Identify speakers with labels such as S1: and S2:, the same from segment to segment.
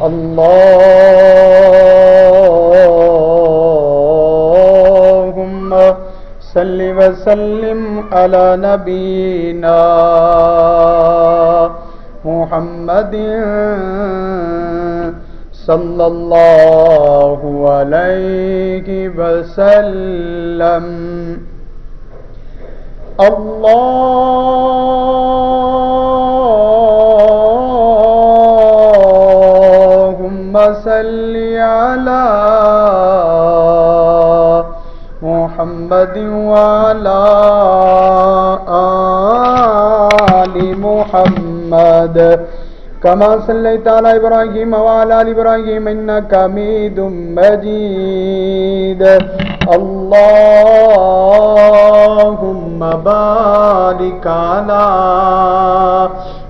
S1: اللهم صل وسلم على نبينا محمد صلى الله عليه وسلم. اللهم صل على محمد وعلى آل محمد كما صليت على إبراهيم وعلى آل إبراهيم إنك حميد مجيد اللهم بارك على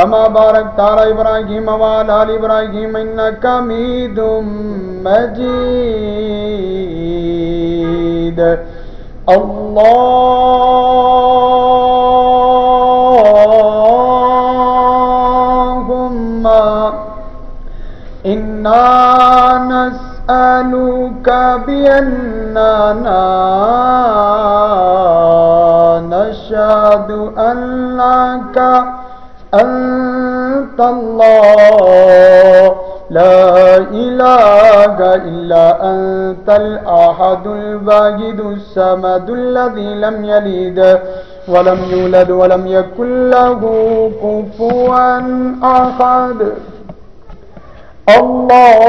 S1: كما باركت على إبراهيم وعلى آل إبراهيم إنك حميد مجيد. اللهم إنا نسألك بأننا نشهد أن لك أنت الله لا إله إلا أنت الأحد الذي لم يلد ولم يولد ولم يكن له كفوا أحد. اللهم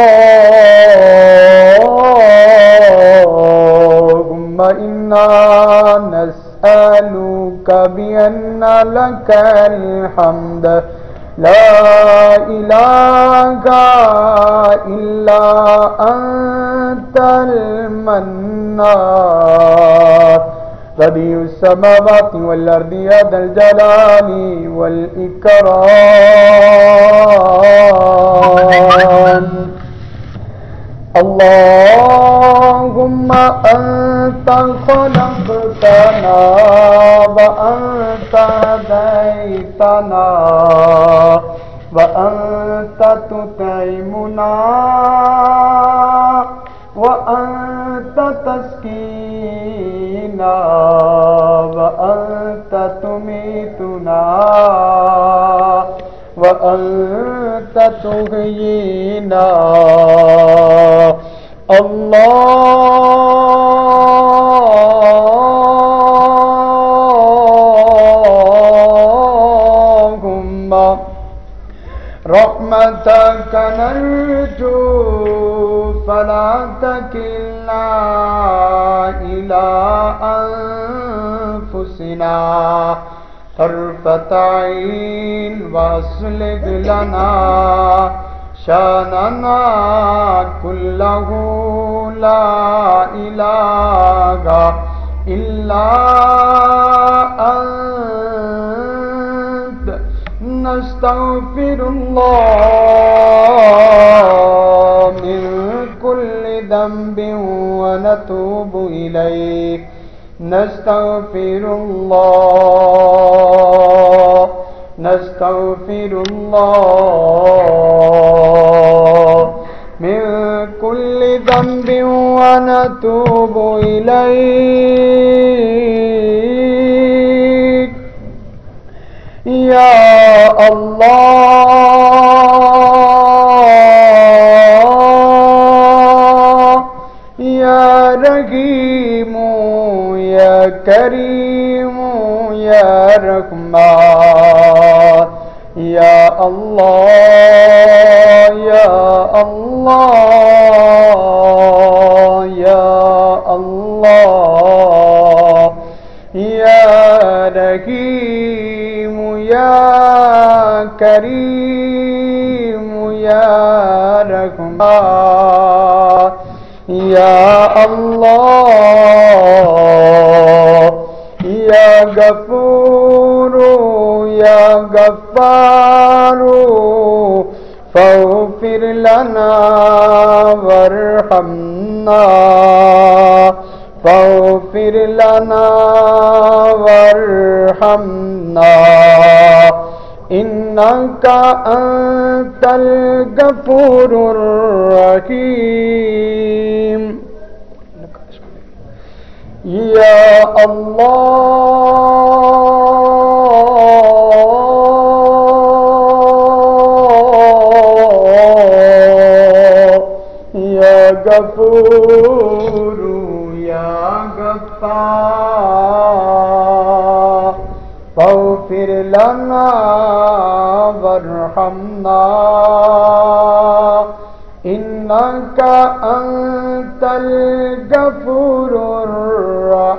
S1: إنا نسألك بأن لك الحمد لا إله إلا أنت المنار بديع السماوات والأرض يا ذا الجلال والإكرام. اللهم أنت خلقتنا وأنت هديتنا وأنت تطعمنا وأنت تسكينا وأنت تميتنا وأنت تحيينا. اللهم رحمتك نرجو فلا تكلنا إلى أنفسنا. طرفة عين واصلح لنا شاننا كله لا إله إلا أنت نستغفر الله من كل ذنب ونتوب إليه نستغفر الله. نستغفر الله. من كل ذنب ونتوب إليك. يا الله. يا كريم يا رحمن، يا الله يا الله يا الله، يا رحيم، يا كريم، يا رحمن، يا الله. يا غفور يا غفار فاغفر لنا وارحمنا فاغفر لنا وارحمنا. إنك أنت الغفور الرحيم. يا الله يا غفور يا غفار فاغفر لنا وارحمنا إنك أنت الغفور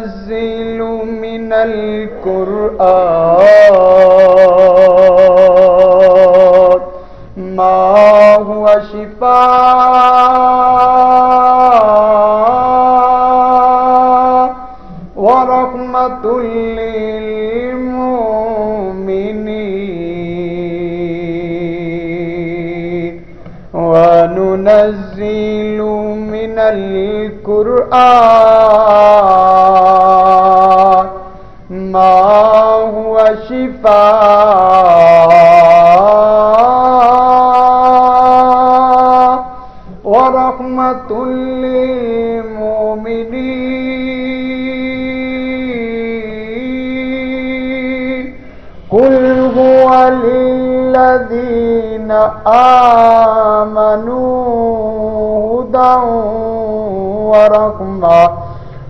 S1: وننزل من القرآن ما هو شفاء ورحمة للمؤمنين وننزل من القرآن شفاء ورحمة للمؤمنين۔ قل هو للذين آمنوا هدى ورحمة۔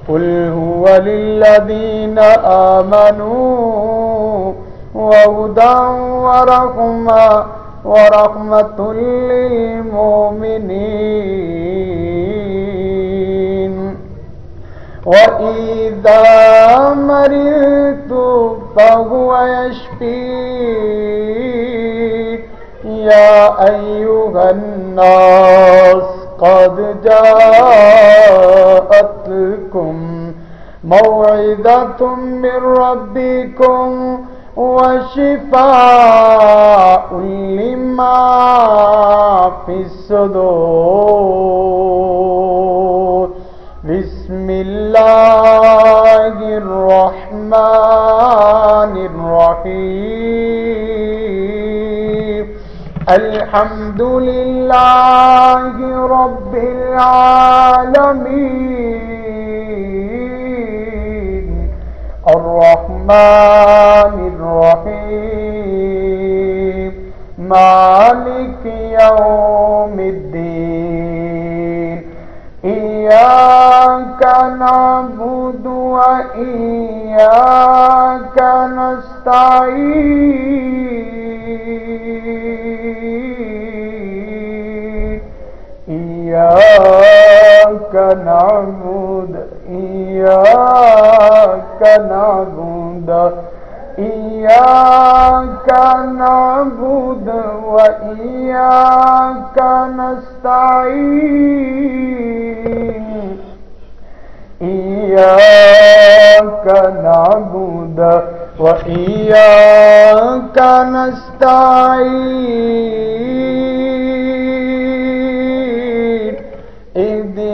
S1: قل هو للذين آمنوا وهدى ورحمة ورحمة للمؤمنين وإذا مرضت فهو يشفي يا أيها الناس قد جاءتكم موعظة من ربكم وشفاء لما في الصدور بسم الله الرحمن الرحيم الحمد لله رب العالمين الرحمن الرحيم. مالك يوم الدين. إياك نعبد وإياك نستعين. إياك نعبد إياك نعبد. إياك نعبد وإياك نستعين إياك نعبد وإياك نستعين۔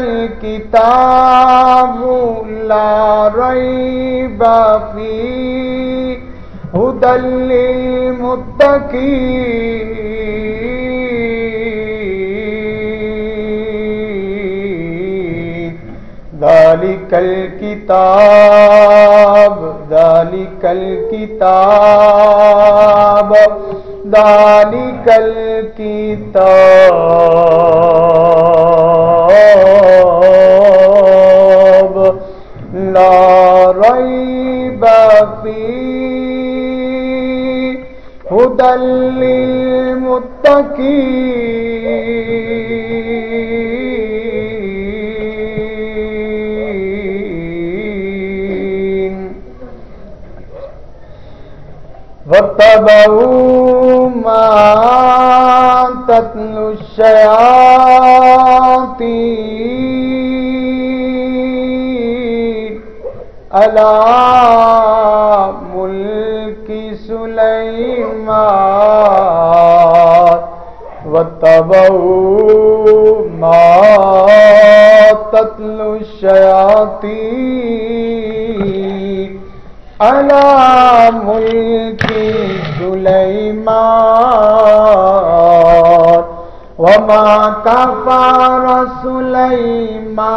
S1: الكتاب لا ريب فيه. هدى للمتقين. ذلك الكتاب ذلك الكتاب ذلك کتاب۔ واتبعوا ما تتلو الشياطين على ملك سليمان واتبعوا ما تتلو الشياطين على ملك وما كفر سليمان،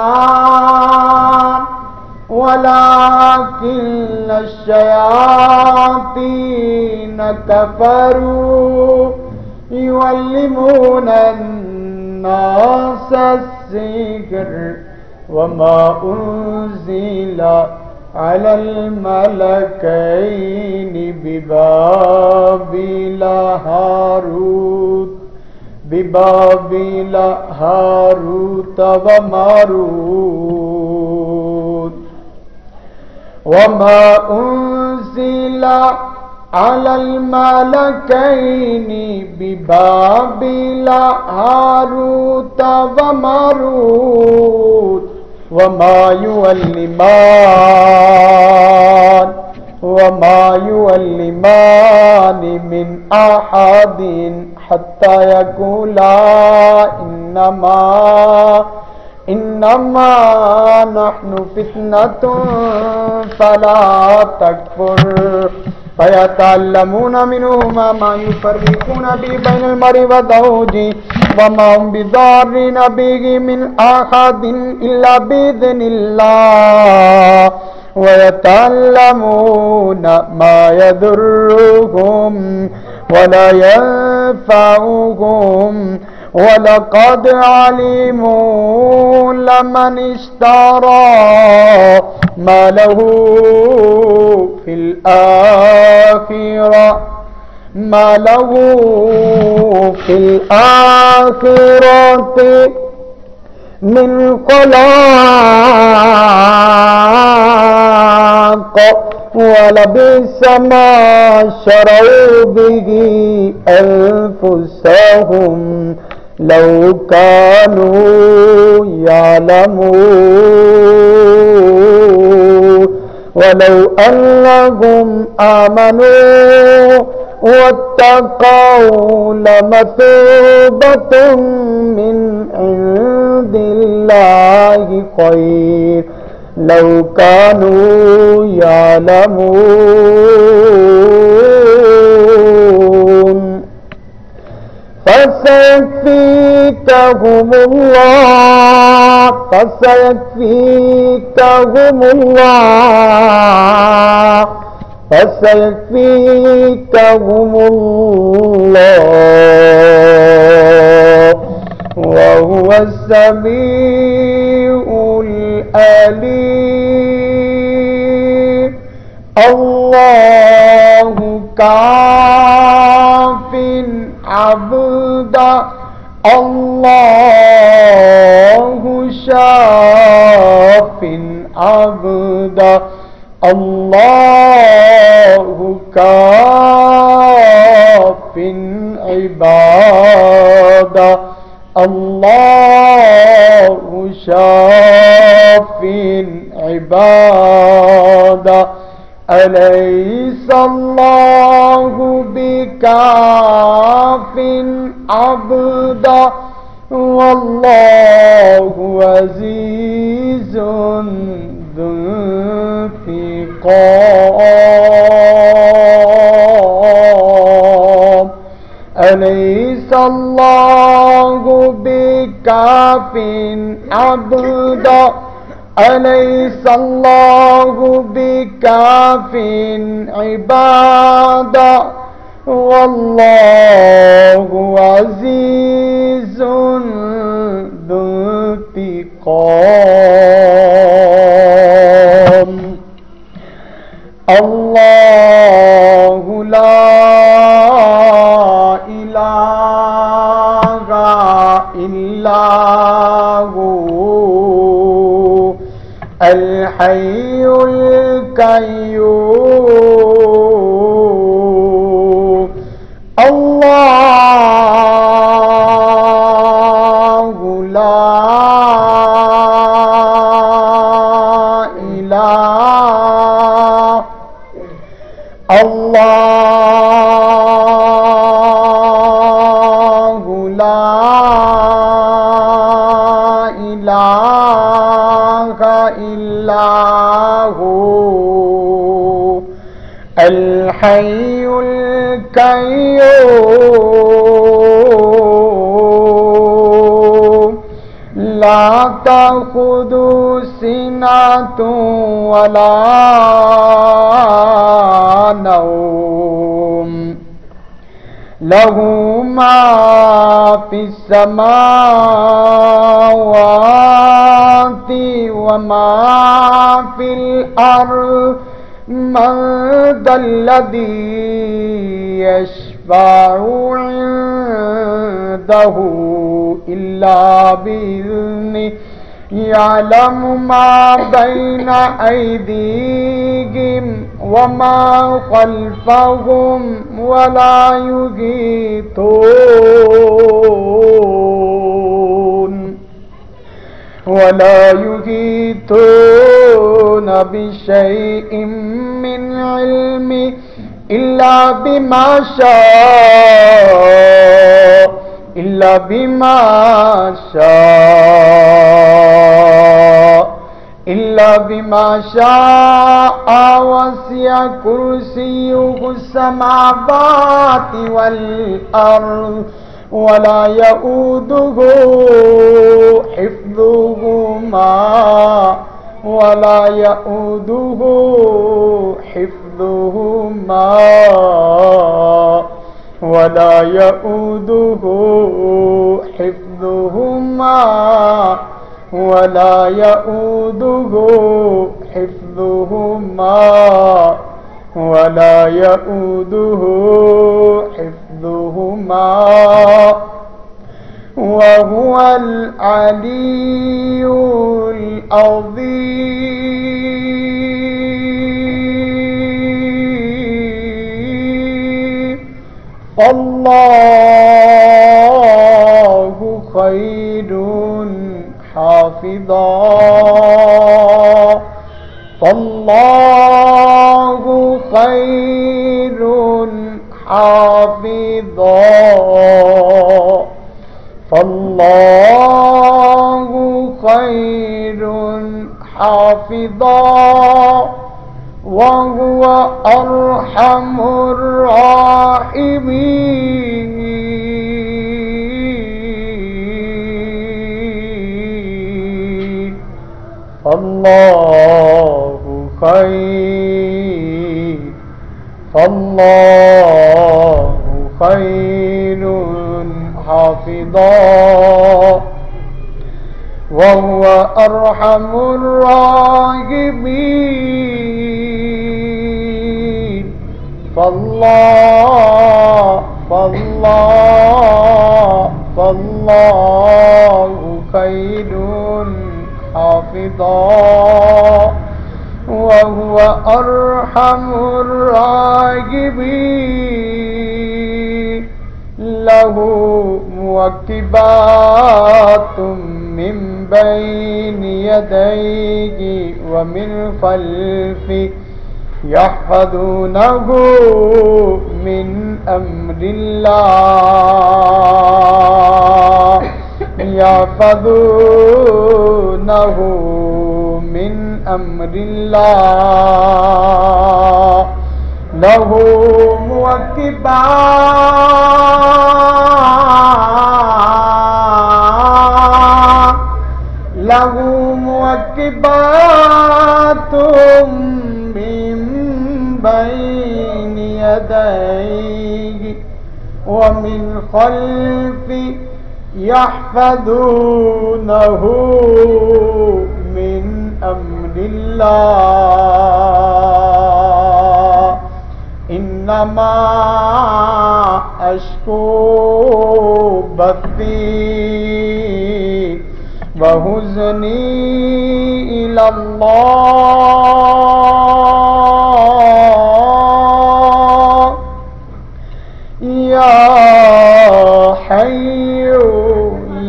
S1: ولكن الشياطين كفروا يعلمون الناس السحر وما أنزل على الملكين ببابل هاروت. ببابل هاروت وماروت وما أنزل على الملكين ببابل هاروت وماروت وما يعلمان وما يعلمان من أحد حتى يقولا إنما إنما نحن فتنة فلا تكفر. فيتعلمون منهما ما يفرقون به بين المرء وزوجه وما هم بضارين به من أحد إلا بإذن الله ويتعلمون ما يضرهم ولا ينفعهم ولقد علموا لمن اشترى ما له في الآخرة ما له في الآخرة من خلاق ولبئس ما شروا به أنفسهم لو كانوا يعلمون. ولو أنهم آمنوا واتقوا لمثوبة من عند الله خير لو كانوا يعلمون فسيكفيكهم الله فسيكفيكهم الله فسيكفيكهم الله وهو السميع الأليم الله كاف عبدا الله شاف عبدا الله كاف عباده الله شاف عباده أليس الله بكاف عبدا والله عزيز ذو انتقام أليس الله بكاف عبدا أليس الله بكاف عبادا والله عزيز ذو انتقام الله لا إله إلا هو الحي القيوم الحي القيوم لا تأخذ سنة ولا نوم له ما في السماوات وما في الأرض من ذا الذي يشفع عنده إلا بإذنه يعلم ما بين أيديهم وما خلفهم ولا يحيطون ولا يحيطون بشيء من علمه إلا بما شاء، إلا بما شاء، إلا بما شاء، وسع كرسيه السماوات والأرض. ولا يؤوده حفظهما ولا يؤوده حفظهما ولا يؤوده حفظهما ولا يؤوده حفظهما ولا يؤوده حفظهما وهو العلي العظيم الله خير حافظا فالله حافظا فالله خير حافظا. وهو أرحم الراحمين. فالله خير. فالله خير حافظا وهو أرحم الراحمين. فالله فالله فالله خير حافظا وهو أرحم الراحمين. له موكبات من بين يديه ومن خلفه يحفظونه من أمر الله يحفظونه من أمر الله له موكبات له موكبات من بين يديه ومن خلفه يحفظونه من أمر الله إنما أشكو بثي وهزني إلى الله يا حي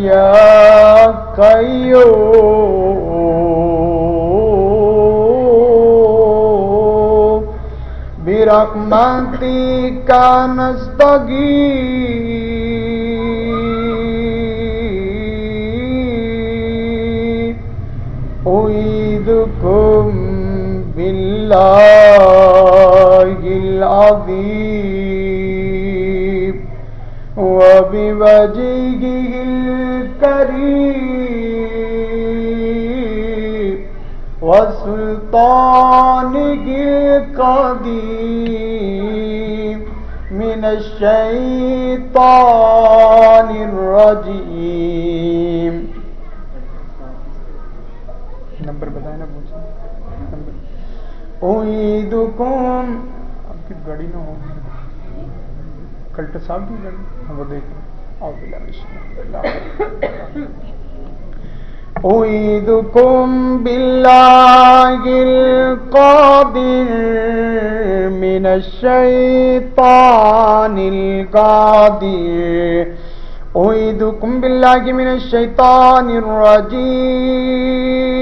S1: يا برحمتك نستغيث أعيذكم بالله العظيم وبوجهه الكريم وسلطان وسلطانه القديم من الشيطان الرجيم نمبر بتائیں نا پوچھیں اعیدکم آپ کی گاڑی نہ ہوگی کلٹ صاحب کی گاڑی وہ دیکھیں۔ اعوذ باللہ من الشیطان الرجیم۔ اعیدکم بالله القادر من الشيطان القادر. اعیدکم بالله من الشيطان الرجيم.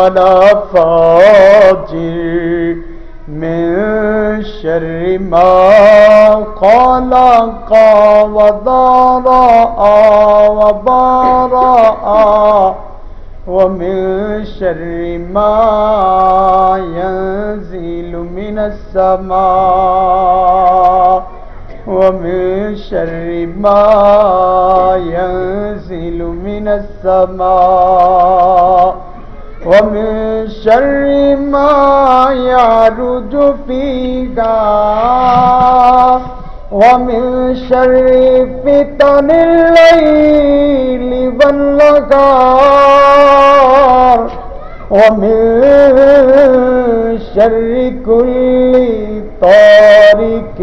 S1: ولا فاجر من شر ما خلق وضرأ وبرأ ومن شر ما ينزل من السماء ومن شر ما ينزل من السماء ومن شر ما يعرج فيها ومن شر فتن الليل والنهار ومن شر كل طارق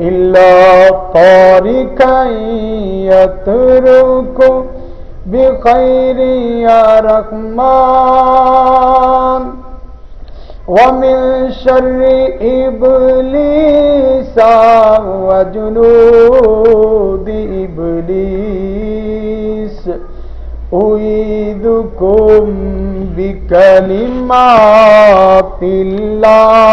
S1: إلا طارقا يترك بخير يا رحمن. ومن شر إبليس وجنود إبليس. أعيذكم بكلمات الله.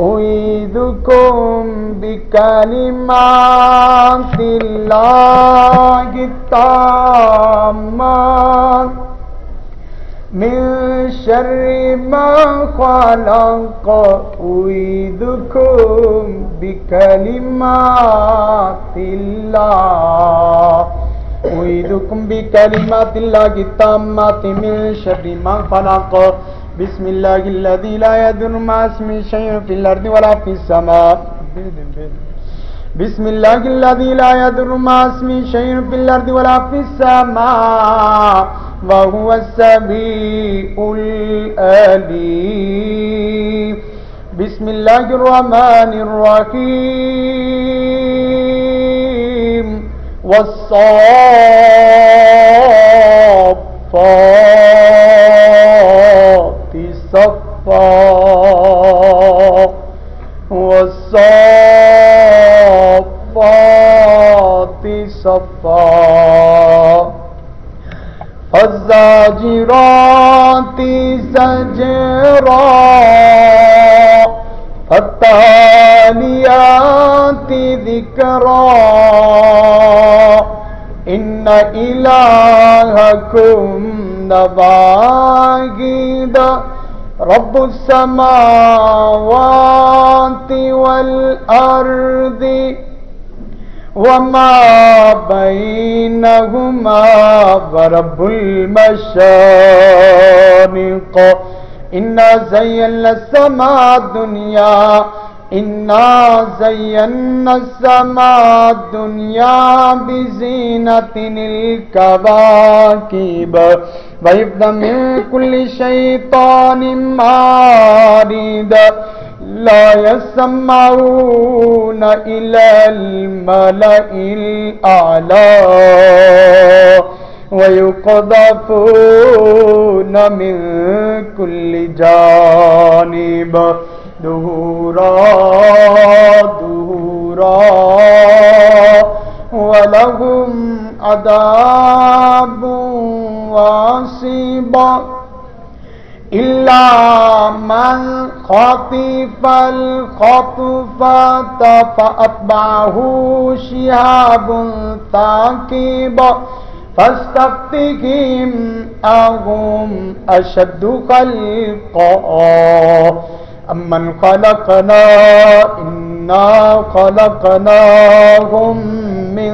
S1: أعيذكم بكلمات الله التامات. من شر ما خلق، أعيذكم بكلمات الله. أعيذكم بكلمات الله التامات. من شر ما خلق بسم الله الذي لا يضر مع اسمه شيء في الأرض ولا في السماء بسم الله الذي لا يضر مع اسمه شيء في الأرض ولا في السماء وهو السميع العليم بسم الله الرحمن الرحيم والصافات صفا. فالزاجرات زجرا. فالتاليات ذكرا. إن إلهكم لواحد. رب السماوات والأرض. وما بينهما ورب المشارق إنا زينا السماء الدنيا إنا زينا السماء الدنيا بزينة الكواكب ويبدأ من كل شيطان مارد لا يسمعون إلى الملأ الأعلى ويقذفون من كل جانب دهورا دهورا ولهم عذاب واصبا إلا من خطف الخطفة فأتبعه شهاب ثاقب فاستفتهم أهم أشد خلقا. أمن خلقنا، إنا خلقناهم من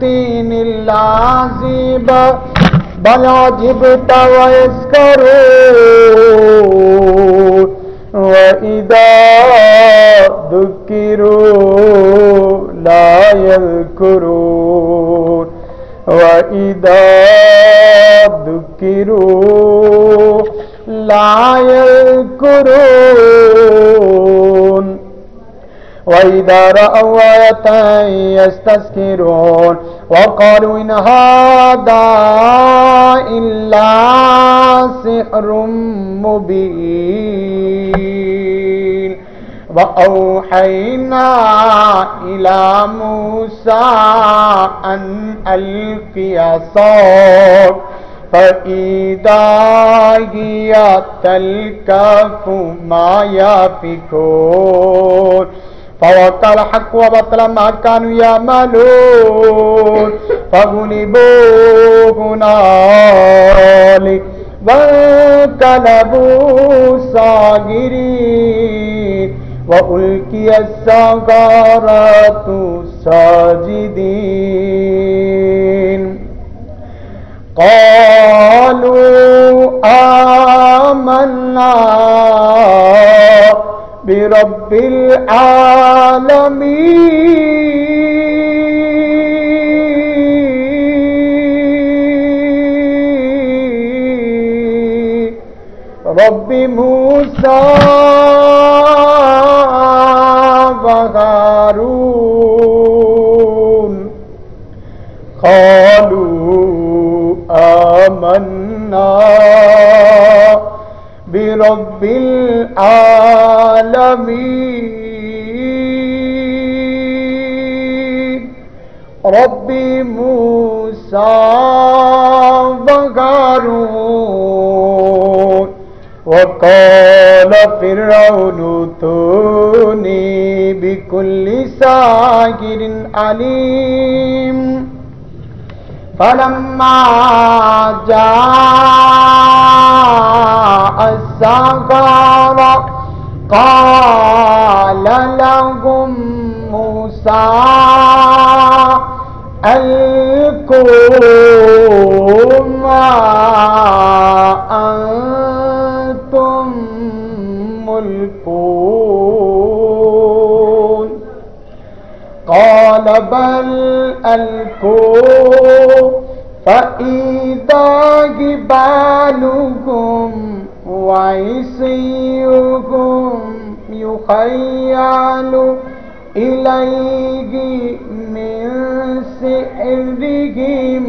S1: تين طين بلا بل تس کرو۔ وإذا ذكروا لائل يذكرون۔ وإذا رأوا آية يستسكرون وقالوا إن هذا إلا سحر مبين وأوحينا إلى موسى أن ألقي عصاك فإذا هي تلكف ما يافكون فوقع الحق وبطل ما كانوا يعملون. فغلبوا هنالك وانقلبوا صاغرين. وألقي السغارة ساجدين. قالوا آمنا. برب العالمين. رب موسى وهارون. قالوا آمنا. برب العالمين رب موسى وهارون وقال فرعون ائتوني بكل ساحر عليم فلما جاء السفر قال لهم موسى ألقوا ما أنتم ملكون قال بل ألقوا فإذا جبالكم وعصيهم يخيل إليه من سحرهم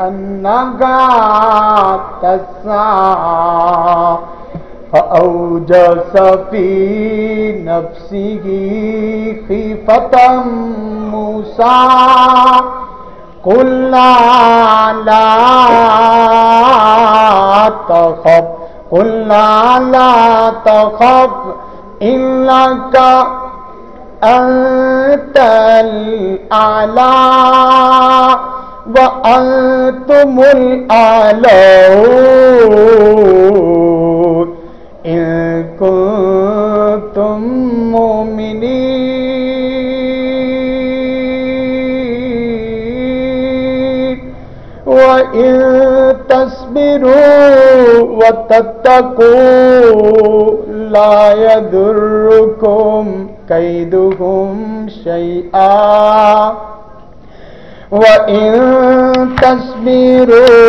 S1: أنها تسعى فأوجس في نفسه خيفة موسى قلنا لا تخف قلنا لا تخف إنك أنت الأعلى وأنتم الأعلون. إن كنتم مؤمنين. وإن وتتقوا لا يضركم كيدهم شيئا وإن تصبروا